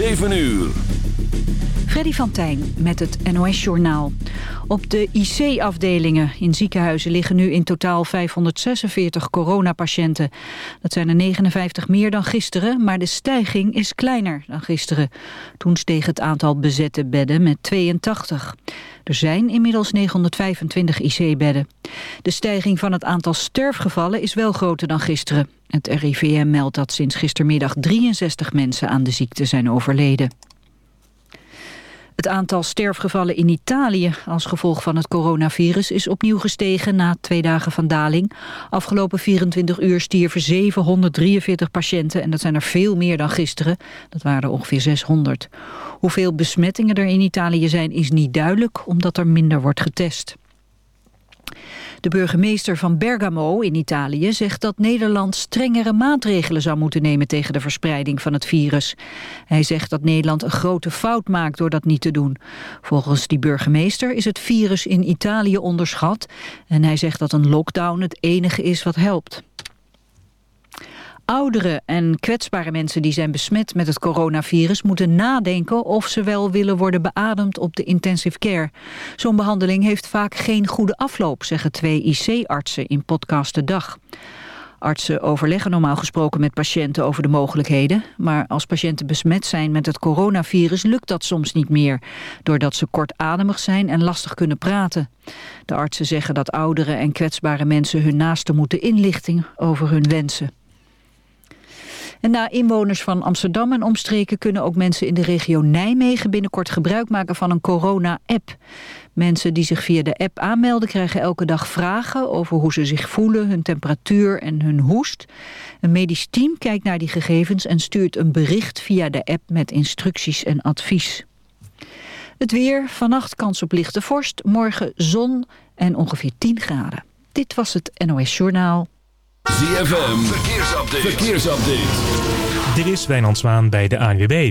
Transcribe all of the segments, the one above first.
7 uur. Freddy van Tijn met het NOS-journaal. Op de IC-afdelingen in ziekenhuizen liggen nu in totaal 546 coronapatiënten. Dat zijn er 59 meer dan gisteren, maar de stijging is kleiner dan gisteren. Toen steeg het aantal bezette bedden met 82. Er zijn inmiddels 925 IC-bedden. De stijging van het aantal sterfgevallen is wel groter dan gisteren. Het RIVM meldt dat sinds gistermiddag 63 mensen aan de ziekte zijn overleden. Het aantal sterfgevallen in Italië als gevolg van het coronavirus is opnieuw gestegen na twee dagen van daling. Afgelopen 24 uur stierven 743 patiënten en dat zijn er veel meer dan gisteren. Dat waren er ongeveer 600. Hoeveel besmettingen er in Italië zijn is niet duidelijk omdat er minder wordt getest. De burgemeester van Bergamo in Italië zegt dat Nederland strengere maatregelen zou moeten nemen tegen de verspreiding van het virus. Hij zegt dat Nederland een grote fout maakt door dat niet te doen. Volgens die burgemeester is het virus in Italië onderschat en hij zegt dat een lockdown het enige is wat helpt. Ouderen en kwetsbare mensen die zijn besmet met het coronavirus moeten nadenken of ze wel willen worden beademd op de intensive care. Zo'n behandeling heeft vaak geen goede afloop, zeggen twee IC-artsen in podcast De Dag. Artsen overleggen normaal gesproken met patiënten over de mogelijkheden. Maar als patiënten besmet zijn met het coronavirus lukt dat soms niet meer. Doordat ze kortademig zijn en lastig kunnen praten. De artsen zeggen dat ouderen en kwetsbare mensen hun naasten moeten inlichting over hun wensen. En na inwoners van Amsterdam en omstreken kunnen ook mensen in de regio Nijmegen binnenkort gebruik maken van een corona-app. Mensen die zich via de app aanmelden krijgen elke dag vragen over hoe ze zich voelen, hun temperatuur en hun hoest. Een medisch team kijkt naar die gegevens en stuurt een bericht via de app met instructies en advies. Het weer, vannacht kans op lichte vorst, morgen zon en ongeveer 10 graden. Dit was het NOS Journaal. ZFM, verkeersupdate. verkeersupdate. Dit is Wijnand Zwaan bij de ANWB.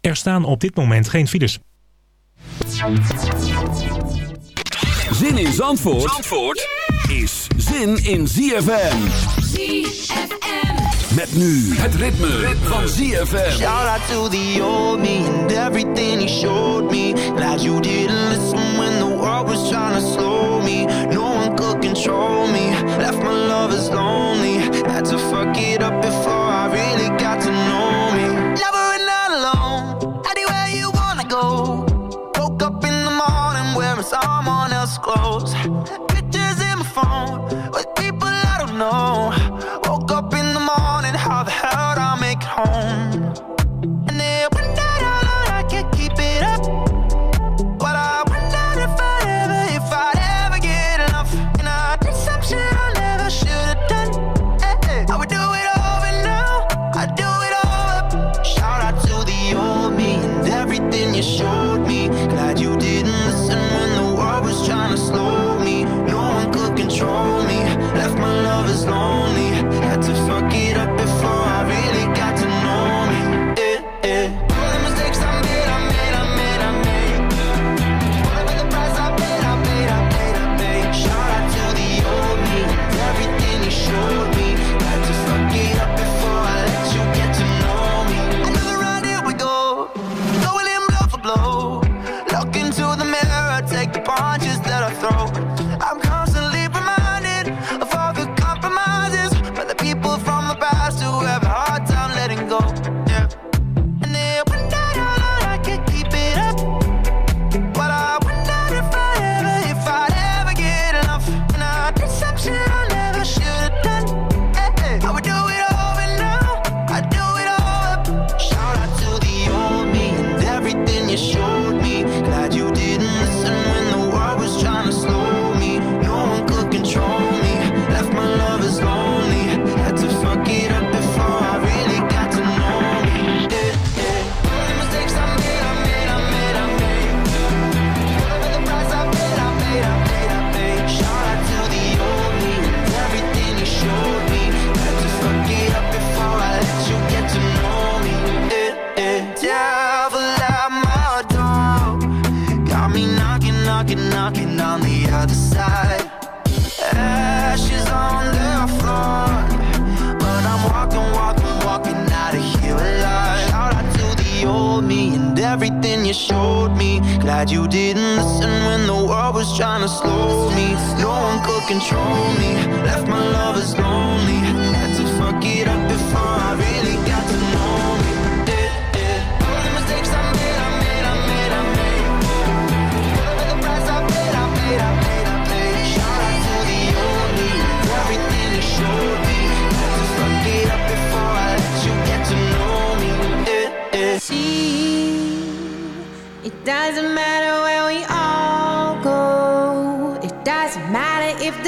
Er staan op dit moment geen files. Zin in Zandvoort, Zandvoort is zin in ZFM. ZFM. Met nu het ritme, ritme. van ZFM. Shout out to the old me and everything he showed me. Glad you didn't listen when the world was trying to slow me. No control me. Left my lovers lonely. Had to fuck it up before I really got to know me. Never and not alone. Anywhere you wanna go. Woke up in the morning wearing someone else's clothes. Pictures in my phone with people I don't know. Woke up punches that I throw.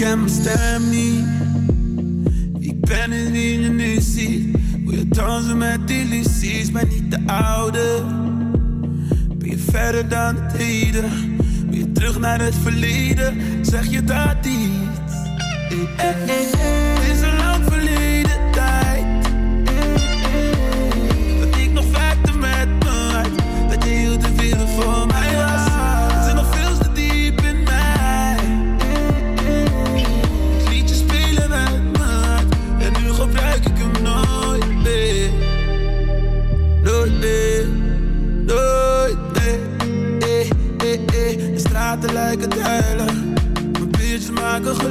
kan stem niet. Ik ben het wie je nu ziet. Wil je dansen met illusies, maar niet de oude. Ben je verder dan het heden? Ben je terug naar het verleden? Zeg je dat niet? Het is een lang verleden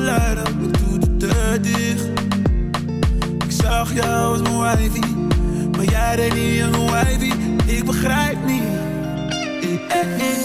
geluiden, ik doe de deur dicht. Ik zag jou als mijn wifey, maar jij deed niet aan mijn wifey. Ik begrijp niet. Eh, eh, eh,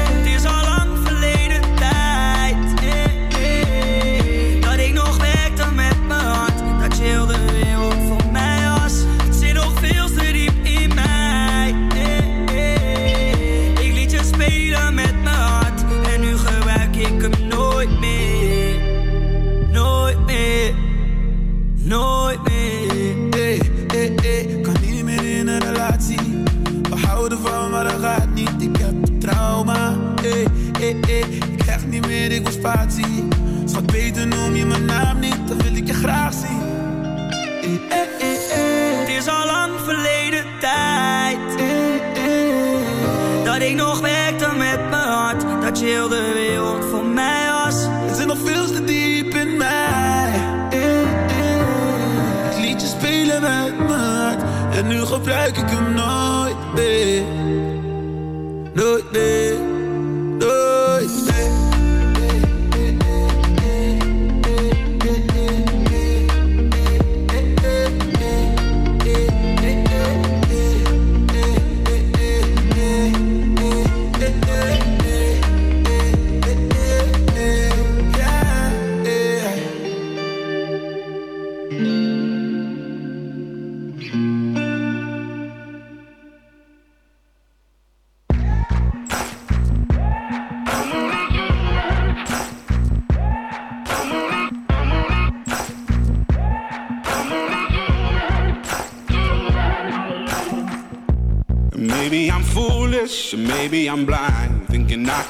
Spatie. Schat, beter noem je mijn naam niet, dan wil ik je graag zien. Het is al lang verleden tijd. Dat ik nog werkte met mijn hart. Dat je heel de wereld voor mij was. Het zit nog veel te diep in mij. Ik liet je spelen met mijn hart. En nu gebruik ik hem nooit meer. Nooit meer.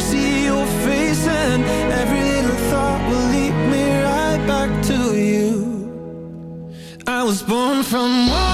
see your face and every little thought will lead me right back to you. I was born from one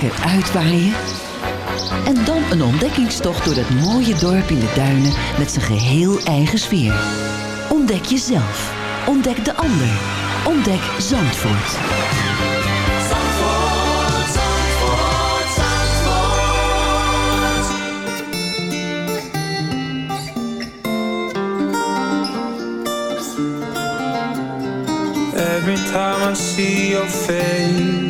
Lekker uitwaaien. En dan een ontdekkingstocht door dat mooie dorp in de duinen met zijn geheel eigen sfeer. Ontdek jezelf. Ontdek de ander. Ontdek Zandvoort. Zandvoort, Zandvoort, Zandvoort. Every time I see your face,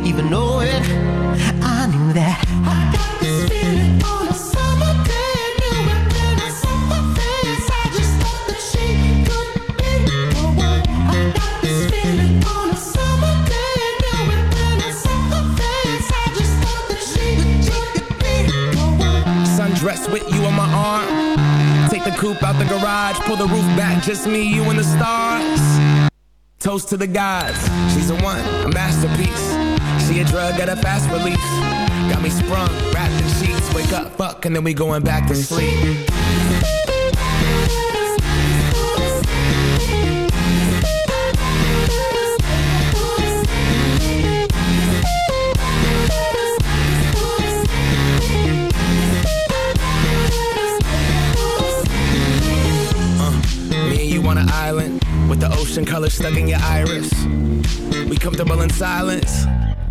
Even know it. I knew that. I got this feeling on a summer day. Knew it when I saw her face. I just thought that she could be the one. I got this feeling on a summer day. Knew it when I saw her face. I just thought that she could be the one. Sundress with you on my arm. Take the coupe out the garage, pull the roof back, just me, you and the stars. Toast to the gods, she's the one, a masterpiece. She a drug at a fast release. Got me sprung, wrapped in sheets. Wake up, fuck, and then we going back to sleep. Uh, me and you on an island with the ocean color stuck in your iris. We comfortable in silence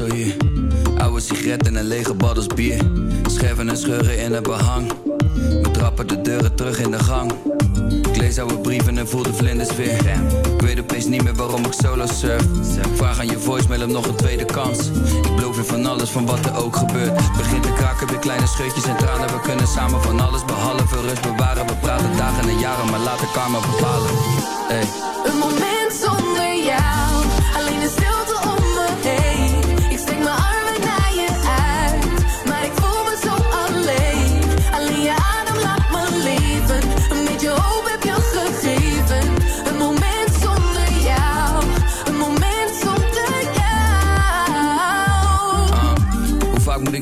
Osso hier. Oude sigaretten en lege baddels bier. Scherven en scheuren in het behang. We trappen de deuren terug in de gang. Ik lees oude brieven en voel de vlinders weer. Ik weet opeens niet meer waarom ik solo surf. Vraag aan je voicemail om nog een tweede kans. Ik beloof je van alles, van wat er ook gebeurt. Begint te kraken, weer kleine scheutjes en tranen. We kunnen samen van alles behalve rust bewaren. We praten dagen en jaren, maar laat de karma bepalen. Hey. Een moment zonder jou,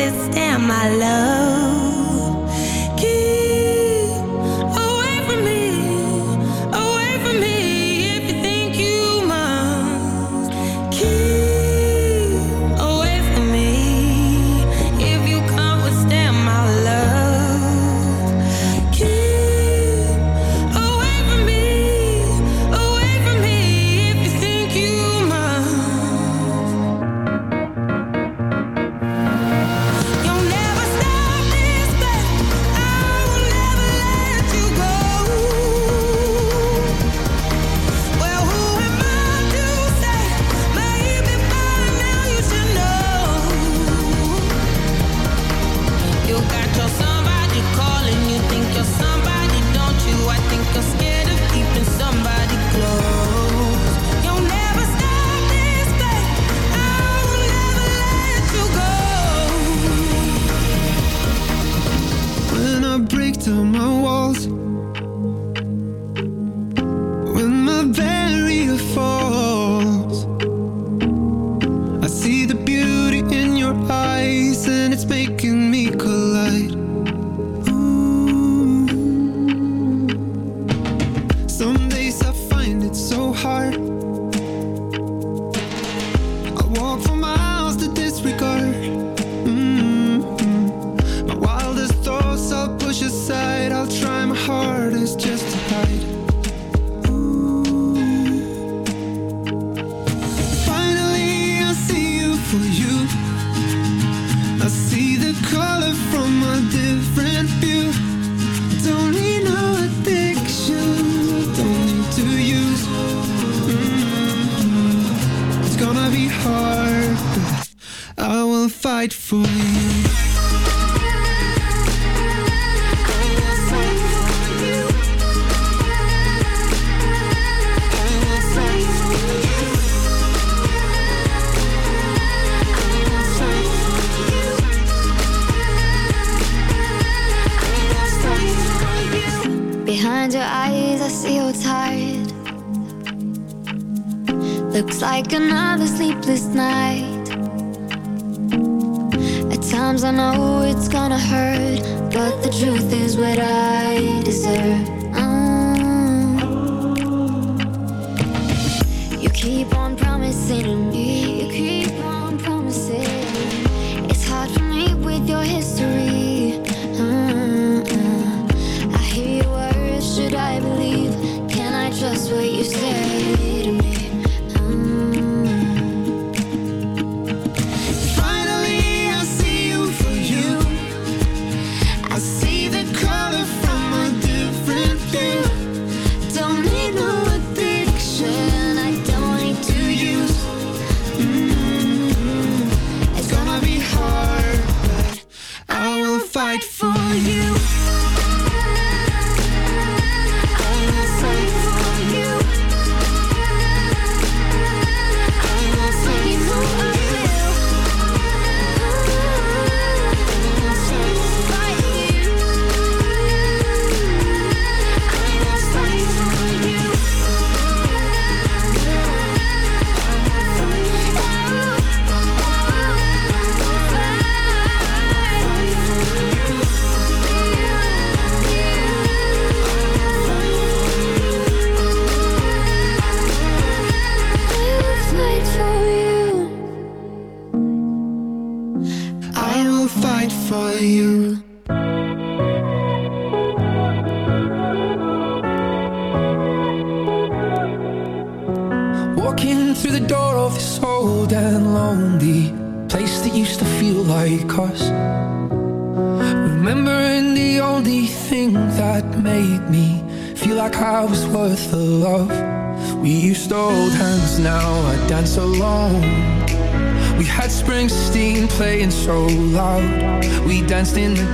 withstand my love. somebody, don't you? I think I'm scared of keeping somebody close. keep on promising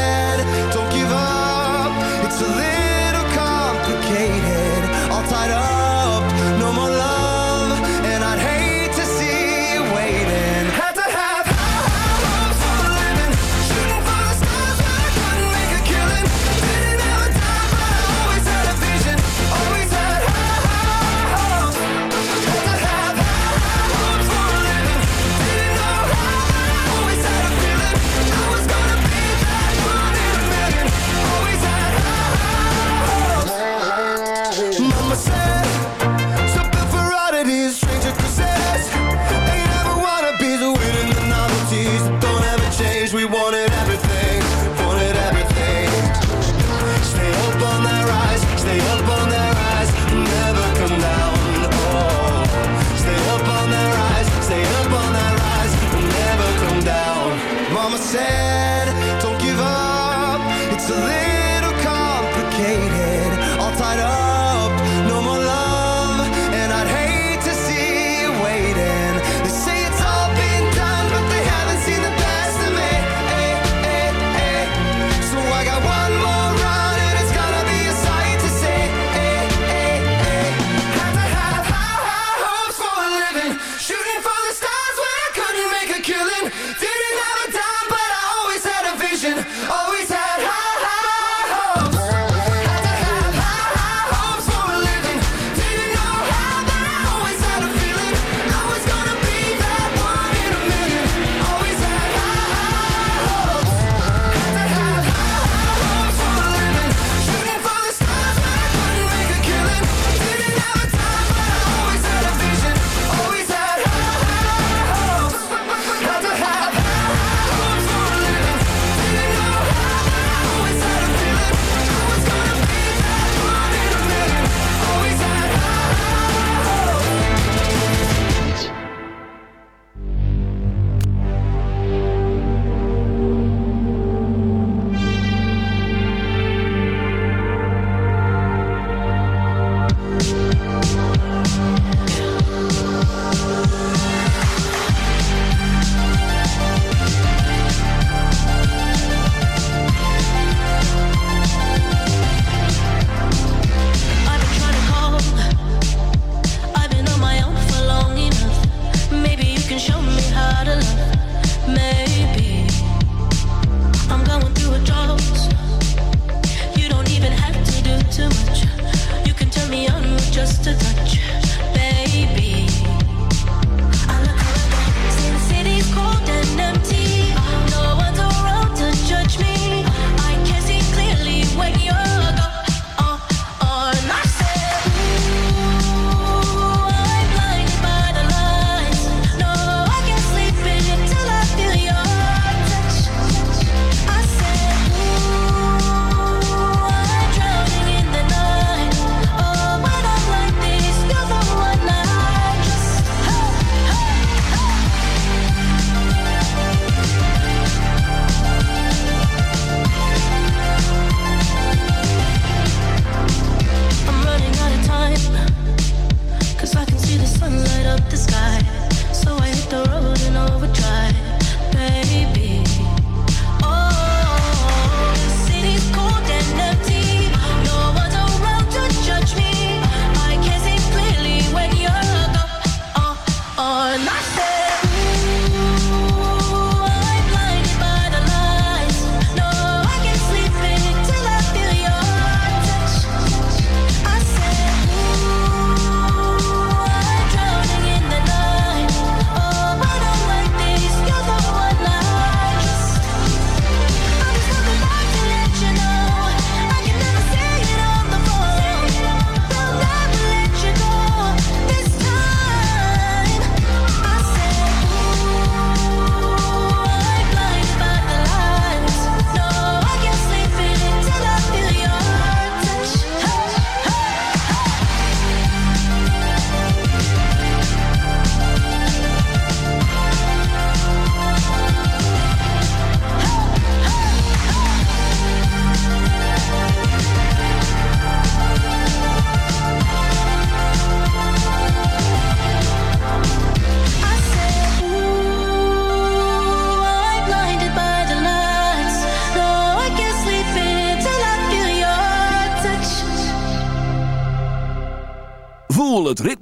head. Don't give up. It's a